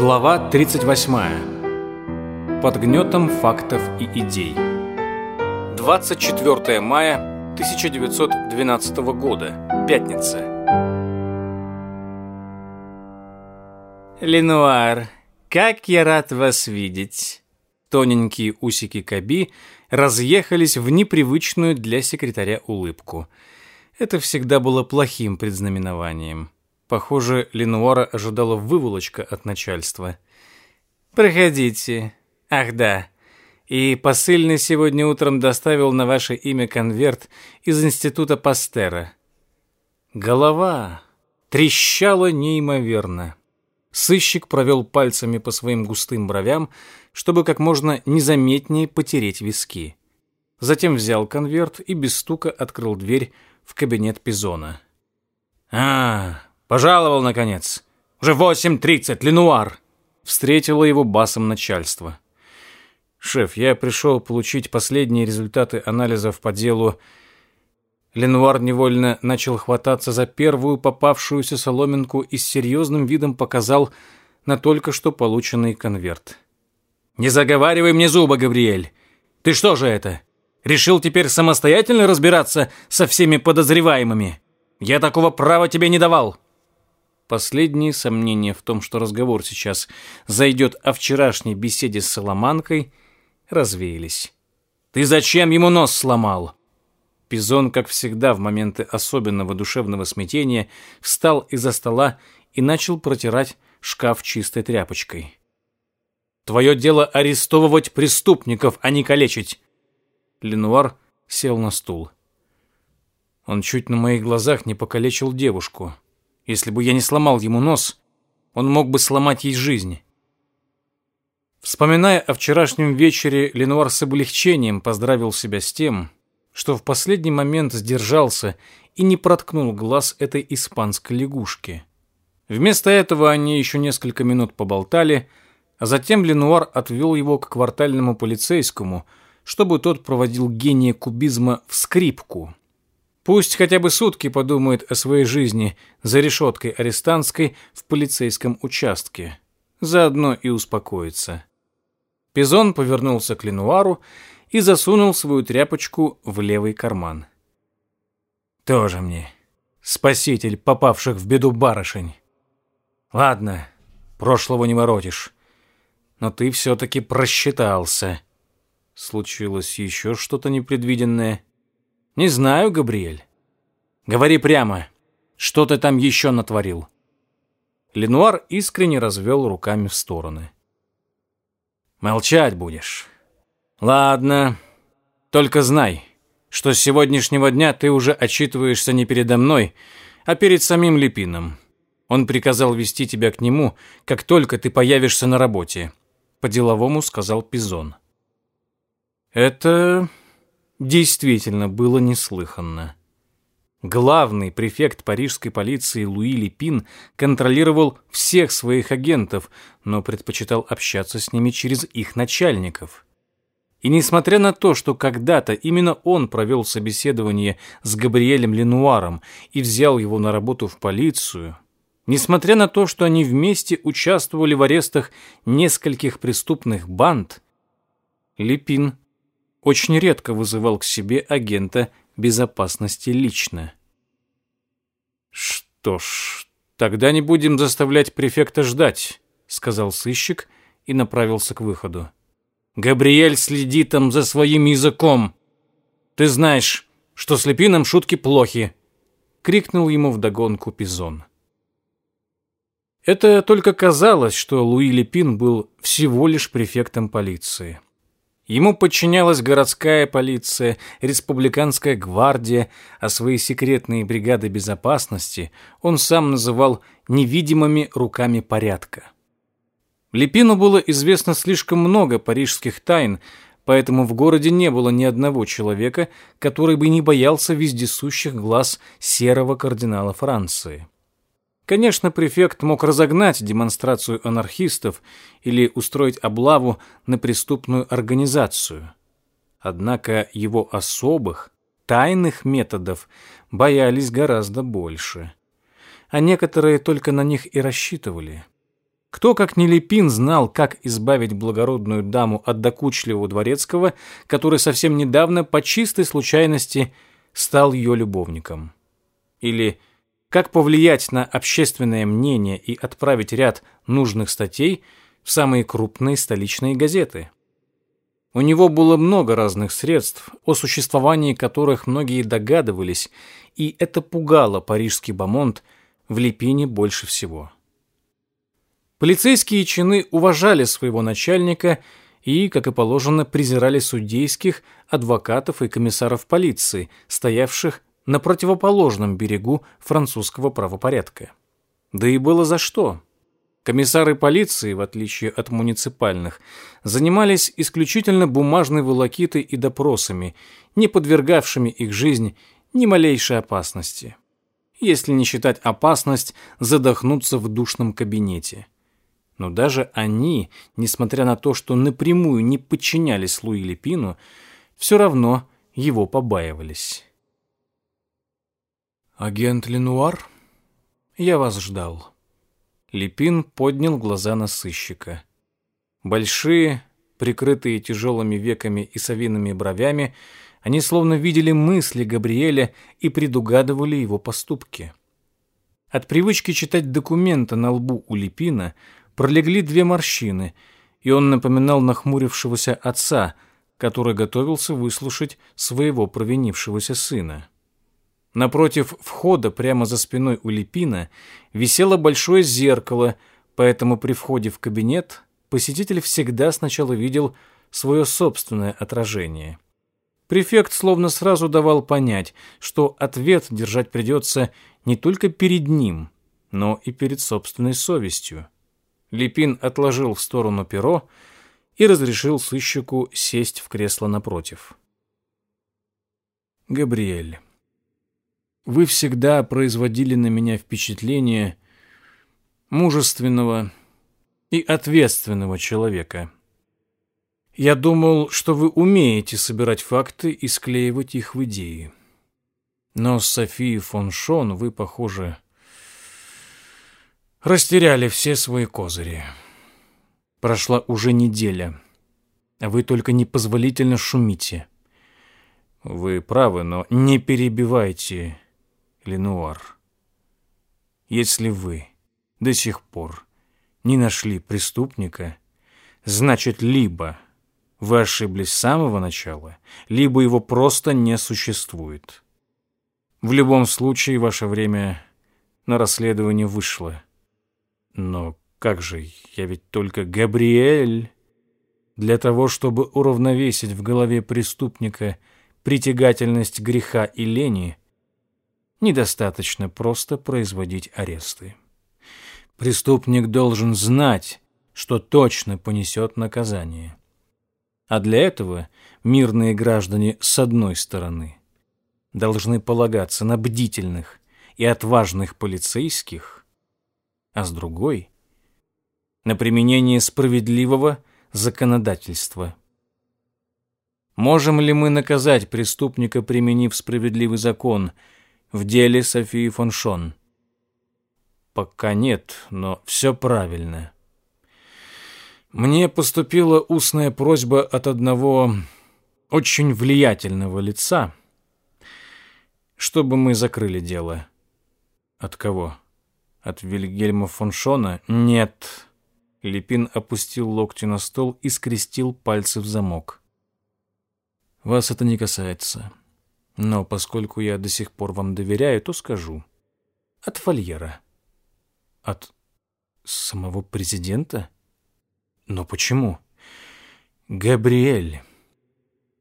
Глава 38. Под гнетом фактов и идей. 24 мая 1912 года. Пятница. Ленуар, как я рад вас видеть. Тоненькие усики Каби разъехались в непривычную для секретаря улыбку. Это всегда было плохим предзнаменованием. Похоже, Ленуара ожидала выволочка от начальства. «Проходите. Ах да. И посыльный сегодня утром доставил на ваше имя конверт из института Пастера». Голова трещала неимоверно. Сыщик провел пальцами по своим густым бровям, чтобы как можно незаметнее потереть виски. Затем взял конверт и без стука открыл дверь в кабинет Пизона. Пожаловал, наконец. Уже восемь тридцать. Линуар Встретило его басом начальство. «Шеф, я пришел получить последние результаты анализов по делу...» Линуар невольно начал хвататься за первую попавшуюся соломинку и с серьезным видом показал на только что полученный конверт. «Не заговаривай мне зуба, Габриэль! Ты что же это? Решил теперь самостоятельно разбираться со всеми подозреваемыми? Я такого права тебе не давал!» Последние сомнения в том, что разговор сейчас зайдет а о вчерашней беседе с Соломанкой, развеялись. «Ты зачем ему нос сломал?» Пизон, как всегда в моменты особенного душевного смятения, встал из-за стола и начал протирать шкаф чистой тряпочкой. «Твое дело арестовывать преступников, а не калечить!» Ленуар сел на стул. Он чуть на моих глазах не покалечил девушку. Если бы я не сломал ему нос, он мог бы сломать ей жизнь. Вспоминая о вчерашнем вечере, Ленуар с облегчением поздравил себя с тем, что в последний момент сдержался и не проткнул глаз этой испанской лягушки. Вместо этого они еще несколько минут поболтали, а затем Ленуар отвел его к квартальному полицейскому, чтобы тот проводил гения кубизма в скрипку, Пусть хотя бы сутки подумает о своей жизни за решеткой арестантской в полицейском участке. Заодно и успокоится. Пизон повернулся к Ленуару и засунул свою тряпочку в левый карман. «Тоже мне. Спаситель попавших в беду барышень. Ладно, прошлого не воротишь. Но ты все-таки просчитался. Случилось еще что-то непредвиденное». Не знаю, Габриэль. Говори прямо. Что ты там еще натворил? Ленуар искренне развел руками в стороны. Молчать будешь. Ладно. Только знай, что с сегодняшнего дня ты уже отчитываешься не передо мной, а перед самим Лепином. Он приказал вести тебя к нему, как только ты появишься на работе, по-деловому сказал Пизон. Это действительно было неслыханно. Главный префект парижской полиции Луи Лепин контролировал всех своих агентов, но предпочитал общаться с ними через их начальников. И несмотря на то, что когда-то именно он провел собеседование с Габриэлем Ленуаром и взял его на работу в полицию, несмотря на то, что они вместе участвовали в арестах нескольких преступных банд, Лепин очень редко вызывал к себе агента безопасности лично. «Что ж, тогда не будем заставлять префекта ждать», — сказал сыщик и направился к выходу. «Габриэль, следи там за своим языком! Ты знаешь, что с Лепином шутки плохи!» — крикнул ему вдогонку Пизон. Это только казалось, что Луи Лепин был всего лишь префектом полиции. Ему подчинялась городская полиция, республиканская гвардия, а свои секретные бригады безопасности он сам называл «невидимыми руками порядка». Лепину было известно слишком много парижских тайн, поэтому в городе не было ни одного человека, который бы не боялся вездесущих глаз серого кардинала Франции. Конечно, префект мог разогнать демонстрацию анархистов или устроить облаву на преступную организацию. Однако его особых, тайных методов боялись гораздо больше. А некоторые только на них и рассчитывали. Кто, как не Лепин, знал, как избавить благородную даму от докучливого дворецкого, который совсем недавно по чистой случайности стал ее любовником? Или как повлиять на общественное мнение и отправить ряд нужных статей в самые крупные столичные газеты. У него было много разных средств, о существовании которых многие догадывались, и это пугало парижский бомонд в Липине больше всего. Полицейские чины уважали своего начальника и, как и положено, презирали судейских, адвокатов и комиссаров полиции, стоявших на противоположном берегу французского правопорядка. Да и было за что. Комиссары полиции, в отличие от муниципальных, занимались исключительно бумажной волокитой и допросами, не подвергавшими их жизнь ни малейшей опасности. Если не считать опасность задохнуться в душном кабинете. Но даже они, несмотря на то, что напрямую не подчинялись Луи Лепину, все равно его побаивались. Агент Ленуар? Я вас ждал. Липин поднял глаза на сыщика. Большие, прикрытые тяжелыми веками и совиными бровями, они словно видели мысли Габриэля и предугадывали его поступки. От привычки читать документы на лбу у Липина пролегли две морщины, и он напоминал нахмурившегося отца, который готовился выслушать своего провинившегося сына. Напротив входа, прямо за спиной у Липина, висело большое зеркало, поэтому при входе в кабинет посетитель всегда сначала видел свое собственное отражение. Префект словно сразу давал понять, что ответ держать придется не только перед ним, но и перед собственной совестью. Липин отложил в сторону перо и разрешил сыщику сесть в кресло напротив. Габриэль. Вы всегда производили на меня впечатление мужественного и ответственного человека. Я думал, что вы умеете собирать факты и склеивать их в идеи. Но с Софией фон Шон вы, похоже, растеряли все свои козыри. Прошла уже неделя, а вы только непозволительно шумите. Вы правы, но не перебивайте Ленуар. Если вы до сих пор не нашли преступника, значит, либо вы ошиблись с самого начала, либо его просто не существует. В любом случае, ваше время на расследование вышло. Но как же, я ведь только Габриэль. Для того, чтобы уравновесить в голове преступника притягательность греха и лени, недостаточно просто производить аресты. Преступник должен знать, что точно понесет наказание. А для этого мирные граждане с одной стороны должны полагаться на бдительных и отважных полицейских, а с другой — на применение справедливого законодательства. Можем ли мы наказать преступника, применив справедливый закон — в деле Софии фон Шон. Пока нет, но все правильно. Мне поступила устная просьба от одного очень влиятельного лица, чтобы мы закрыли дело. От кого? От Вильгельма фон Шона? Нет. Липин опустил локти на стол и скрестил пальцы в замок. Вас это не касается. Но поскольку я до сих пор вам доверяю, то скажу. От Фольера. От самого президента? Но почему? Габриэль.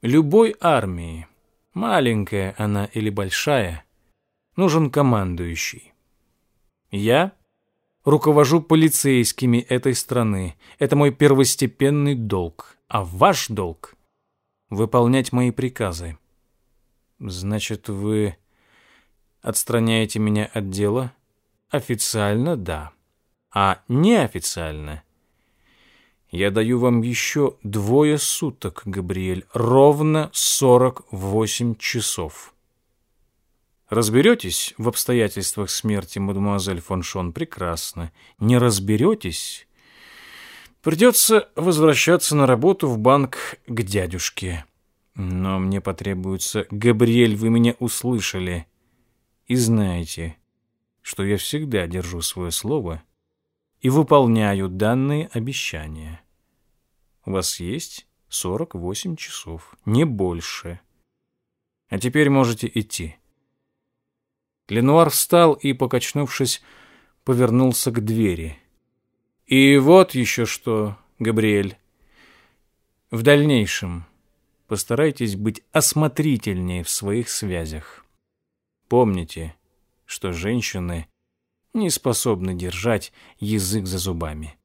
Любой армии, маленькая она или большая, нужен командующий. Я руковожу полицейскими этой страны. Это мой первостепенный долг. А ваш долг — выполнять мои приказы. Значит, вы отстраняете меня от дела? Официально да, а неофициально. Я даю вам еще двое суток, Габриэль, ровно 48 часов. Разберетесь в обстоятельствах смерти мадемуазель фон Шон прекрасно. Не разберетесь, придется возвращаться на работу в банк к дядюшке. Но мне потребуется... Габриэль, вы меня услышали. И знаете, что я всегда держу свое слово и выполняю данные обещания. У вас есть 48 часов, не больше. А теперь можете идти. Ленуар встал и, покачнувшись, повернулся к двери. И вот еще что, Габриэль. В дальнейшем Постарайтесь быть осмотрительнее в своих связях. Помните, что женщины не способны держать язык за зубами.